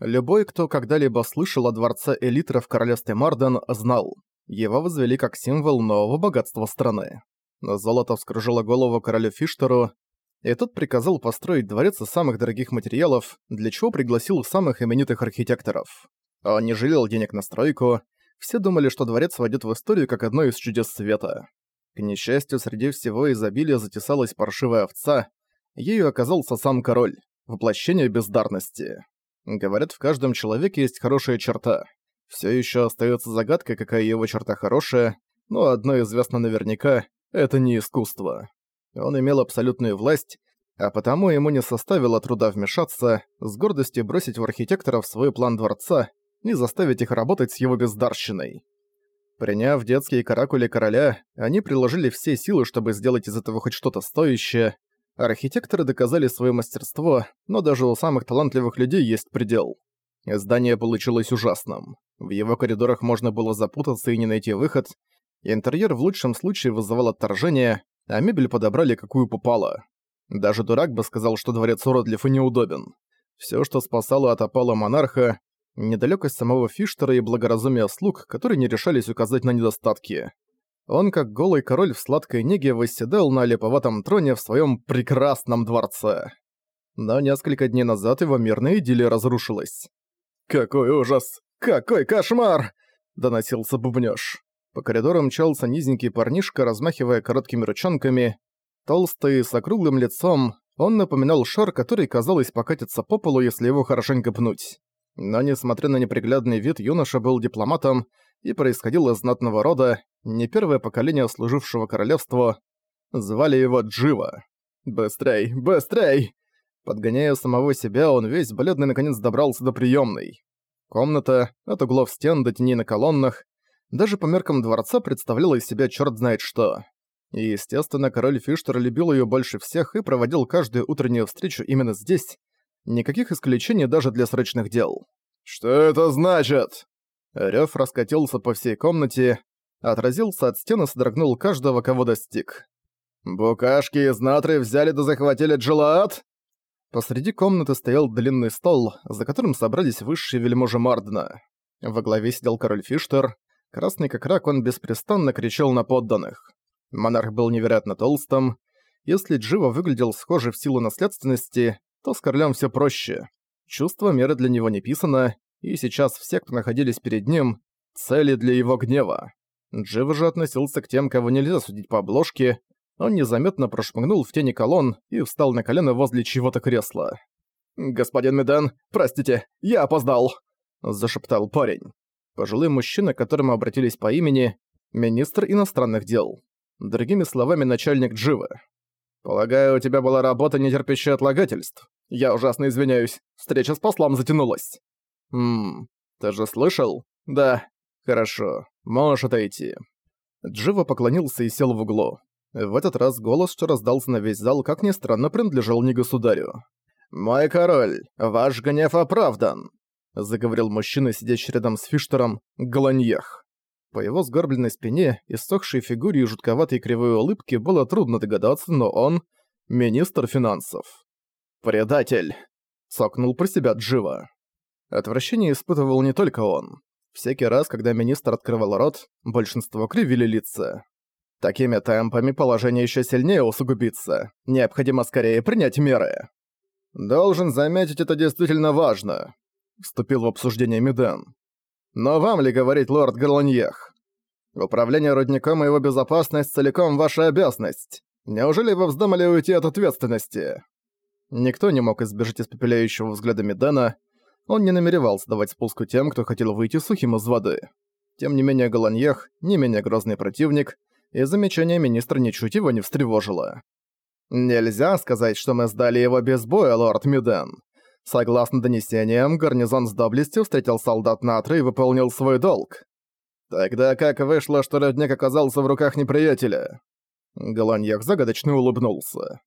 Любой, кто когда-либо слышал о дворце Элитра в королевстве Марден, знал. Его возвели как символ нового богатства страны. Золото вскружило голову королю Фиштеру, и тот приказал построить дворец из самых дорогих материалов, для чего пригласил самых именитых архитекторов. Он не жалел денег на стройку, все думали, что дворец войдет в историю как одно из чудес света. К несчастью, среди всего изобилия затесалась паршивая овца, ею оказался сам король, воплощение бездарности. Говорят, в каждом человеке есть хорошая черта. Все еще остается загадкой, какая его черта хорошая, но одно известно наверняка — это не искусство. Он имел абсолютную власть, а потому ему не составило труда вмешаться, с гордостью бросить в архитекторов свой план дворца и заставить их работать с его бездарщиной. Приняв детские каракули короля, они приложили все силы, чтобы сделать из этого хоть что-то стоящее. Архитекторы доказали свое мастерство, но даже у самых талантливых людей есть предел. Здание получилось ужасным. В его коридорах можно было запутаться и не найти выход. Интерьер в лучшем случае вызывал отторжение, а мебель подобрали какую попало. Даже дурак бы сказал, что дворец уродлив и неудобен. Все, что спасало от опала монарха, недалекость самого Фиштера и благоразумие слуг, которые не решались указать на недостатки. Он, как голый король в сладкой неге, восседал на леповатом троне в своем прекрасном дворце. Но несколько дней назад его мирная идиллия разрушилась. «Какой ужас! Какой кошмар!» — доносился бубнёж. По коридору мчался низенький парнишка, размахивая короткими ручонками. Толстый, с округлым лицом, он напоминал шар, который, казалось, покатится по полу, если его хорошенько пнуть. Но, несмотря на неприглядный вид, юноша был дипломатом и происходил из знатного рода, не первое поколение служившего королевству. Звали его Джива. «Быстрей, быстрей!» Подгоняя самого себя, он весь бледный наконец добрался до приемной. Комната, от углов стен до теней на колоннах, даже по меркам дворца представляла из себя черт знает что. И, естественно, король Фиштер любил ее больше всех и проводил каждую утреннюю встречу именно здесь. Никаких исключений даже для срочных дел. «Что это значит?» Рёв раскатился по всей комнате, отразился от стены и содрогнул каждого, кого достиг. «Букашки из Натры взяли да захватили Джилаат?» Посреди комнаты стоял длинный стол, за которым собрались высшие вельможи Мардена. Во главе сидел король Фиштер, Красный как рак, он беспрестанно кричал на подданных. Монарх был невероятно толстым. Если Джива выглядел схоже в силу наследственности, то с королем все проще. Чувство меры для него не писано, и сейчас все, кто находились перед ним, цели для его гнева. Джива же относился к тем, кого нельзя судить по обложке. Он незаметно прошмыгнул в тени колонн и встал на колено возле чего-то кресла. «Господин Меден, простите, я опоздал!» – зашептал парень. Пожилой мужчина, к которому обратились по имени, министр иностранных дел. Другими словами, начальник Дживы. «Полагаю, у тебя была работа, не терпящая отлагательств. Я ужасно извиняюсь, встреча с послом затянулась». «Ммм, ты же слышал?» «Да. Хорошо, можешь отойти». Джива поклонился и сел в углу. В этот раз голос, что раздался на весь зал, как ни странно, принадлежал не государю. «Мой король, ваш гнев оправдан заговорил мужчина, сидящий рядом с Фиштером, Голаньех. По его сгорбленной спине, иссохшей фигуре и жутковатой кривой улыбке было трудно догадаться, но он — министр финансов. «Предатель!» — цокнул про себя Джива. Отвращение испытывал не только он. Всякий раз, когда министр открывал рот, большинство кривили лица. Такими темпами положение еще сильнее усугубится. Необходимо скорее принять меры. Должен заметить, это действительно важно вступил в обсуждение Меден. «Но вам ли говорить, лорд Гарланьех? Управление рудником и его безопасность целиком ваша обязанность. Неужели вы вздумали уйти от ответственности?» Никто не мог избежать испепеляющего взгляда Медена, он не намеревался давать спуску тем, кто хотел выйти сухим из воды. Тем не менее Голаньех, не менее грозный противник, и замечание министра ничуть его не встревожило. «Нельзя сказать, что мы сдали его без боя, лорд Меден. Согласно донесениям, гарнизон с доблестью встретил солдат Натры и выполнил свой долг. Тогда как вышло, что родник оказался в руках неприятеля? Голаньях загадочно улыбнулся.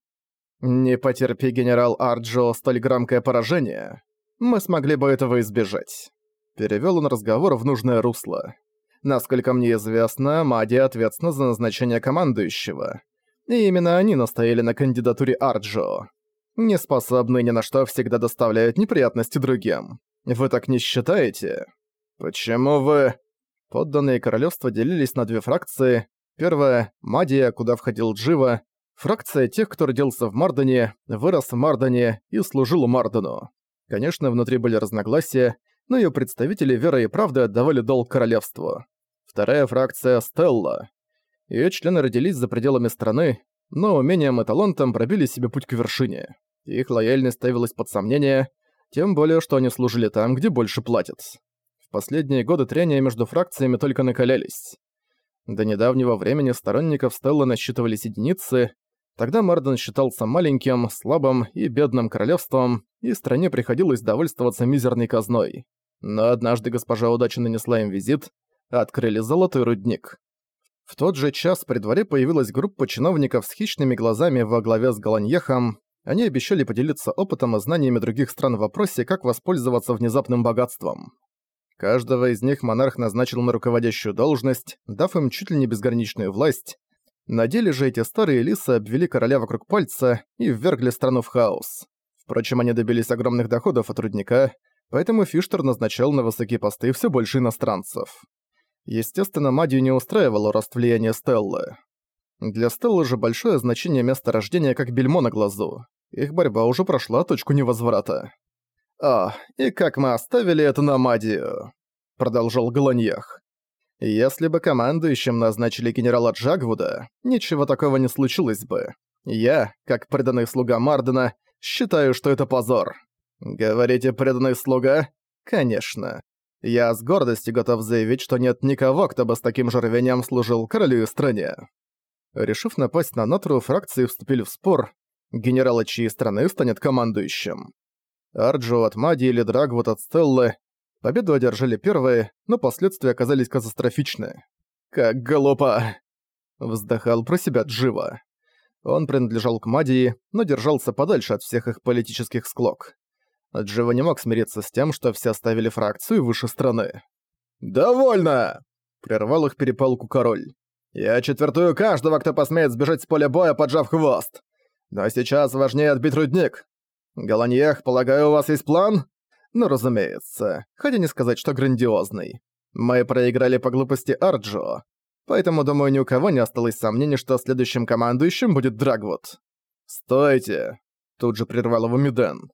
Не потерпи генерал Арджо столь громкое поражение, мы смогли бы этого избежать. Перевёл он разговор в нужное русло. Насколько мне известно, Мади ответственна за назначение командующего. И именно они настояли на кандидатуре Арджо неспособные ни на что всегда доставляют неприятности другим. Вы так не считаете? Почему вы...» Подданные королевства делились на две фракции. Первая — Мадия, куда входил Джива. Фракция тех, кто родился в Мардоне, вырос в Мардоне и служил Мардону. Конечно, внутри были разногласия, но ее представители верой и правдой отдавали долг королевству. Вторая фракция — Стелла. Ее члены родились за пределами страны, но умением и талантом пробили себе путь к вершине. Их лояльность ставилась под сомнение, тем более, что они служили там, где больше платят. В последние годы трения между фракциями только накалялись. До недавнего времени сторонников Стеллы насчитывались единицы, тогда Марден считался маленьким, слабым и бедным королевством, и стране приходилось довольствоваться мизерной казной. Но однажды госпожа удачи нанесла им визит, открыли золотой рудник. В тот же час при дворе появилась группа чиновников с хищными глазами во главе с Галаньехом. Они обещали поделиться опытом и знаниями других стран в вопросе, как воспользоваться внезапным богатством. Каждого из них монарх назначил на руководящую должность, дав им чуть ли не безграничную власть. На деле же эти старые лисы обвели короля вокруг пальца и ввергли страну в хаос. Впрочем, они добились огромных доходов от рудника, поэтому Фиштер назначал на высокие посты все больше иностранцев. Естественно, Мадию не устраивало рост влияния Стеллы. Для Стеллы же большое значение места рождения как бельмо на глазу. Их борьба уже прошла точку невозврата. «А, и как мы оставили это на Мадию?» — продолжал Галаньях. «Если бы командующим назначили генерала Джагвуда, ничего такого не случилось бы. Я, как преданный слуга Мардена, считаю, что это позор. Говорите, преданный слуга? Конечно. Я с гордостью готов заявить, что нет никого, кто бы с таким же рвением служил королю и стране. Решив напасть на Натру, фракции вступили в спор, генерала чьей страны станет командующим. Арджо от Мади или Драгвуд от Стеллы. Победу одержали первые, но последствия оказались катастрофичны. «Как глупо!» Вздыхал про себя Джива. Он принадлежал к Мадии, но держался подальше от всех их политических склок. Джива не мог смириться с тем, что все оставили фракцию выше страны. «Довольно!» — прервал их перепалку король. «Я четвертую каждого, кто посмеет сбежать с поля боя, поджав хвост. Но сейчас важнее отбить рудник. Галаньех, полагаю, у вас есть план?» «Ну, разумеется. Хотя не сказать, что грандиозный. Мы проиграли по глупости Арджо. Поэтому, думаю, ни у кого не осталось сомнений, что следующим командующим будет Драгвуд». «Стойте!» — тут же прервал его Миден.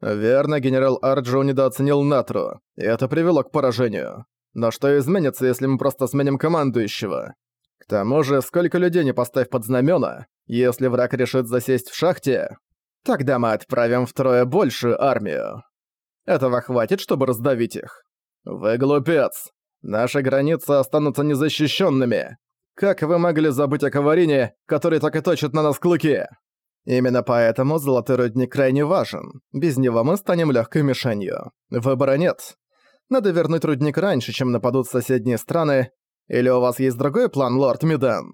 Верно, генерал Арджо недооценил Натру, и это привело к поражению. Но что изменится, если мы просто сменим командующего? К тому же, сколько людей не поставь под знамена, если враг решит засесть в шахте, тогда мы отправим втрое большую армию. Этого хватит, чтобы раздавить их. Вы глупец. Наши границы останутся незащищенными. Как вы могли забыть о Каварине, который так и точит на нас клыки? Именно поэтому золотой рудник крайне важен. Без него мы станем легкой мишенью. Выбора нет. Надо вернуть рудник раньше, чем нападут соседние страны. Или у вас есть другой план, лорд Мидан?»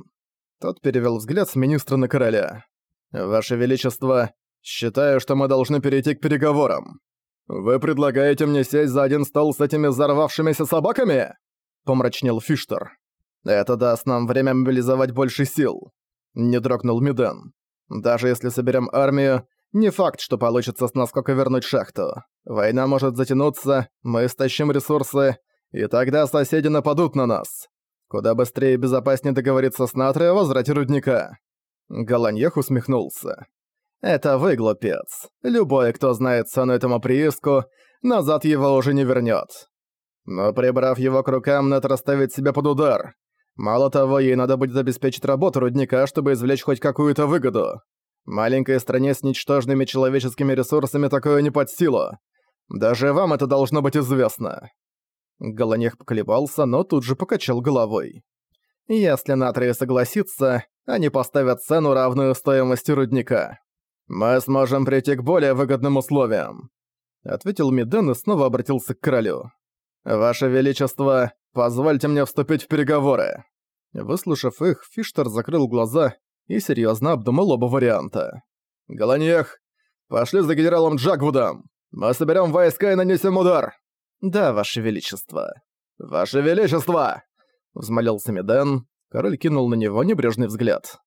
Тот перевел взгляд с министра на короля. «Ваше Величество, считаю, что мы должны перейти к переговорам. Вы предлагаете мне сесть за один стол с этими взорвавшимися собаками?» Помрачнел Фиштер. «Это даст нам время мобилизовать больше сил», — не дрогнул Миден. Даже если соберем армию, не факт, что получится с насколько вернуть шахту. Война может затянуться, мы истощим ресурсы, и тогда соседи нападут на нас. Куда быстрее и безопаснее договориться с Натри о возврате рудника». Голаньех усмехнулся. «Это вы, глупец. Любой, кто знает цену этому прииску, назад его уже не вернёт. Но прибрав его к рукам, Нет расставит себя под удар. Мало того, ей надо будет обеспечить работу рудника, чтобы извлечь хоть какую-то выгоду. Маленькой стране с ничтожными человеческими ресурсами такое не под силу. Даже вам это должно быть известно». Голонех поколебался, но тут же покачал головой. «Если Натрия согласится, они поставят цену, равную стоимости рудника. Мы сможем прийти к более выгодным условиям», — ответил Миден и снова обратился к королю. «Ваше Величество, позвольте мне вступить в переговоры». Выслушав их, Фиштер закрыл глаза и серьезно обдумал оба варианта. «Голоньех, пошли за генералом Джагвудом! Мы соберем войска и нанесем удар!» «Да, Ваше Величество». «Ваше Величество!» Взмолился Меден. Король кинул на него небрежный взгляд.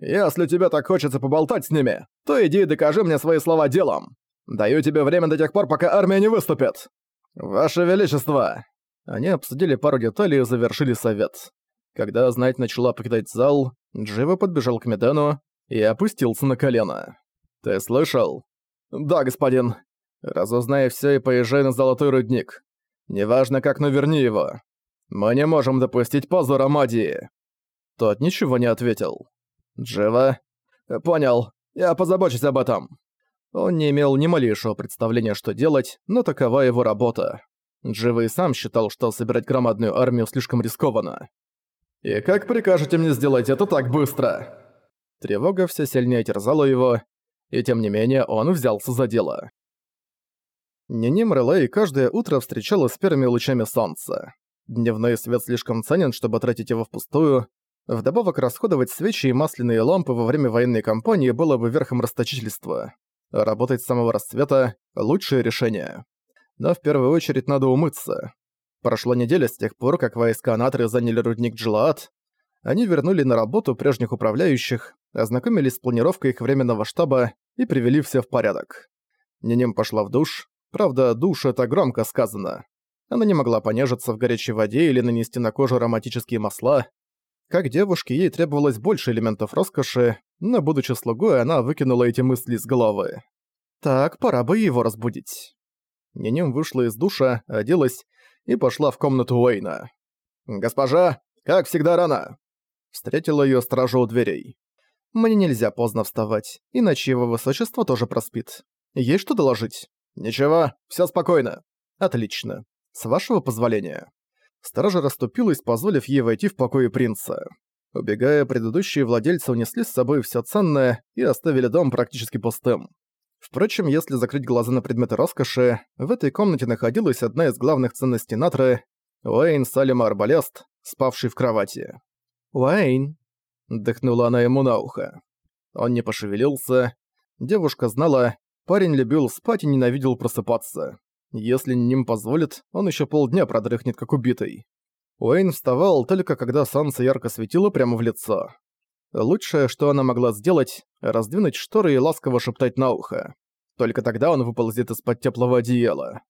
«Если тебе так хочется поболтать с ними, то иди и докажи мне свои слова делом. Даю тебе время до тех пор, пока армия не выступит. «Ваше Величество!» Они обсудили пару деталей и завершили совет. Когда знать начала покидать зал, Джива подбежал к Медену и опустился на колено. «Ты слышал?» «Да, господин. Разузнай все и поезжай на Золотой Рудник. Неважно как, но верни его. Мы не можем допустить позора Мадии». Тот ничего не ответил. «Джива?» «Понял. Я позабочусь об этом». Он не имел ни малейшего представления, что делать, но такова его работа. Джива и сам считал, что собирать громадную армию слишком рискованно. «И как прикажете мне сделать это так быстро?» Тревога все сильнее терзала его, и тем не менее он взялся за дело. Ниним Релей каждое утро встречала с первыми лучами солнца. Дневной свет слишком ценен, чтобы тратить его впустую. Вдобавок расходовать свечи и масляные лампы во время военной кампании было бы верхом расточительства. Работать с самого расцвета – лучшее решение. Но в первую очередь надо умыться. Прошла неделя с тех пор, как войска Натры заняли рудник Джилаат. Они вернули на работу прежних управляющих, ознакомились с планировкой их временного штаба и привели все в порядок. Ниним пошла в душ, Правда, душ — это громко сказано. Она не могла понежиться в горячей воде или нанести на кожу ароматические масла. Как девушке, ей требовалось больше элементов роскоши, но, будучи слугой, она выкинула эти мысли из головы. Так, пора бы его разбудить. Ниним вышла из душа, оделась и пошла в комнату Уэйна. «Госпожа, как всегда рано!» Встретила её стража у дверей. «Мне нельзя поздно вставать, иначе его высочество тоже проспит. Есть что доложить?» «Ничего, всё спокойно». «Отлично. С вашего позволения». Стража расступилась, позволив ей войти в покои принца. Убегая, предыдущие владельцы унесли с собой всё ценное и оставили дом практически пустым. Впрочем, если закрыть глаза на предметы роскоши, в этой комнате находилась одна из главных ценностей Натры — Уэйн Салема Арбалест, спавший в кровати. «Уэйн!» — дыхнула она ему на ухо. Он не пошевелился. Девушка знала, Парень любил спать и ненавидел просыпаться. Если ним позволит, он еще полдня продрыхнет как убитый. Уэйн вставал только когда солнце ярко светило прямо в лицо. Лучшее, что она могла сделать, раздвинуть шторы и ласково шептать на ухо. Только тогда он выползет из-под теплого одеяла.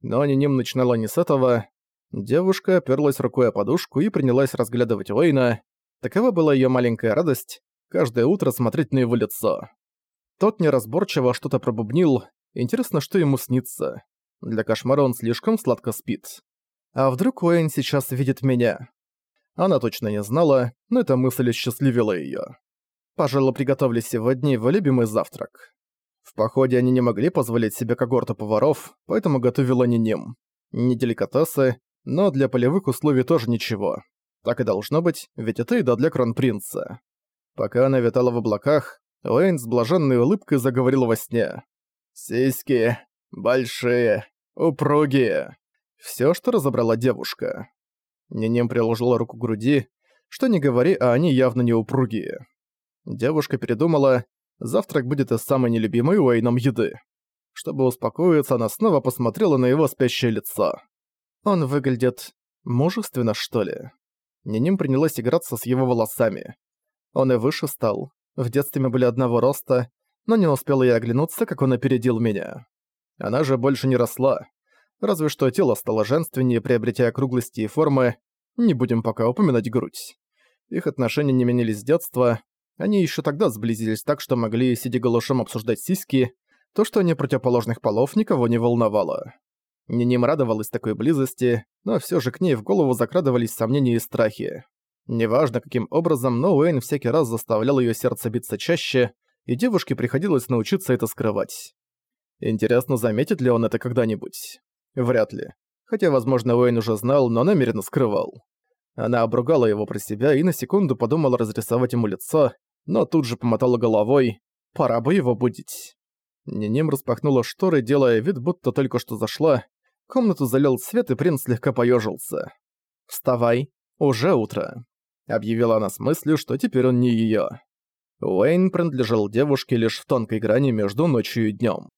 Но Ниним начинала не с этого. Девушка оперлась рукой о подушку и принялась разглядывать Уэйна. Такова была ее маленькая радость — каждое утро смотреть на его лицо. Тот неразборчиво что-то пробубнил. Интересно, что ему снится. Для кошмара он слишком сладко спит. А вдруг Уэйн сейчас видит меня? Она точно не знала, но эта мысль счастливила её. Пожалуй, приготовили сегодня его любимый завтрак. В походе они не могли позволить себе когорту поваров, поэтому готовила не ним. Не деликатесы, но для полевых условий тоже ничего. Так и должно быть, ведь это еда для кронпринца. Пока она витала в облаках, Уэйн с блаженной улыбкой заговорил во сне. «Сиськи. Большие. Упругие». Всё, что разобрала девушка. Нинем приложила руку к груди. Что не говори, а они явно не упругие. Девушка передумала, завтрак будет из самой нелюбимой Уэйном еды. Чтобы успокоиться, она снова посмотрела на его спящее лицо. Он выглядит... мужественно, что ли? Ниним принялась играться с его волосами. Он и выше стал, в детстве мы были одного роста, но не успела я оглянуться, как он опередил меня. Она же больше не росла. Разве что тело стало женственнее, приобретя округлости и формы. Не будем пока упоминать грудь. Их отношения не менялись с детства. Они еще тогда сблизились так, что могли, сидя голышом, обсуждать сиськи. То, что они противоположных полов, никого не волновало. Ниним радовалась такой близости, но все же к ней в голову закрадывались сомнения и страхи. Неважно каким образом, но Уэйн всякий раз заставлял её сердце биться чаще, и девушке приходилось научиться это скрывать. Интересно, заметит ли он это когда-нибудь? Вряд ли. Хотя, возможно, Уэйн уже знал, но намеренно скрывал. Она обругала его про себя и на секунду подумала разрисовать ему лицо, но тут же помотала головой. Пора бы его будить. Ниним распахнула шторы, делая вид, будто только что зашла. Комнату залил свет, и принц слегка поёжился. «Вставай, уже утро» объявила она с мыслью, что теперь он не её. Уэйн принадлежал девушке лишь в тонкой грани между ночью и днём.